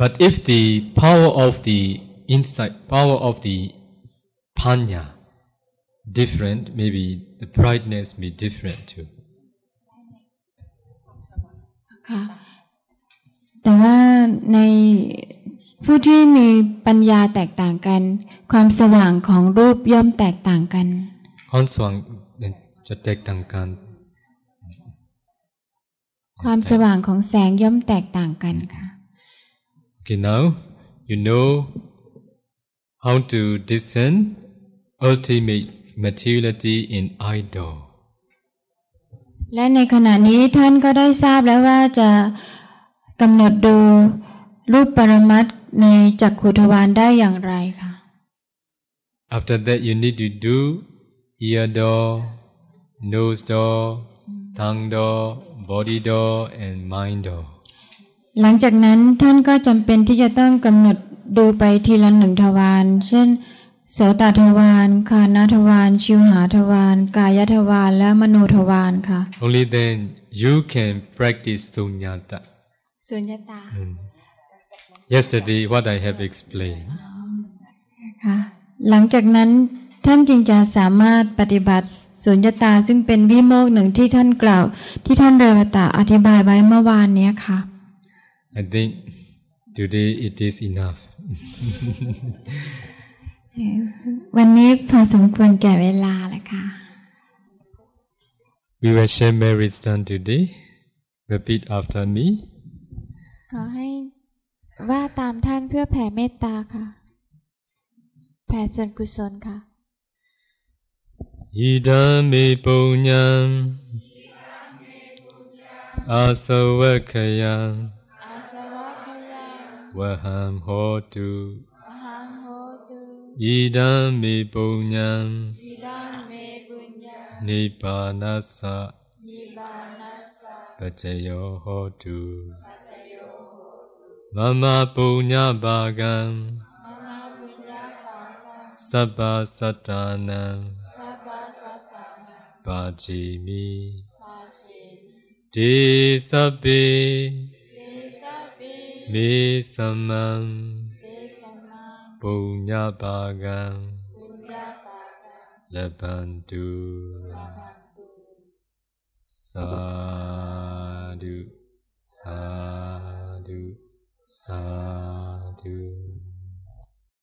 But if the power of the insight, power of the panya different, maybe the brightness may different too. ค่ะแต่ว่าในผู้ที่มีปัญญาแตกต่างกัน ความสว่างของรูปย่อมแตกต่างกันความสว่างจะแตกต่างกัน ความสว่างของแสงย่อมแตกต่างกันค่ะ Okay, now you know how to discern ultimate materiality in idol. และในขณะนี้ท่านก็ได้ทราบแล้วว่าจะกำหนดดูรูปปรมัตถ์ในจักขุทวารได้อย่างไรค่ะ After that, you need to do ear door, nose door, tongue door, body door, and mind door. หลังจากนั้นท่านก็จำเป็นที่จะต้องกำหนดดูไปทีละหนึ่งทวารเช่นโสตทวารคานทวารชิวหาทวารกายทวารและมโนทวารค่ะ Only then you can practice sunyata. สุญญตา Yesterday, what I have explained. ค่ะหลังจากนั้นท่านจึงจะสามารถปฏิบัติสุญญตาซึ่งเป็นวิโมกข์หนึ่งที่ท่านกล่าว ที่ท่านเรวตะอธิบายไว้เมื่อวานเนี้ยค่ะ I think today it is enough. วันนี้พอสมควรแก่เวลาแล้วค่ะ We will share merits done today. Repeat after me. ขอให้ว่าตามท่านเพื่อแผ่เมตตาค่ะ แผ่ส่วนกุศลค่ะ Idame punyam asavakayam อาสวะพยา vaham hotu อหังโหตุ Idame punyam อิดังเมบุญญา nippanasa นิบานัสสะ pacayo hotu ปัจจโยโห Mama punya bagam มะมาบุญญาปาคัง sabba satanam สัพพ ปิ me samam เตสมะ punya bagam บุญญา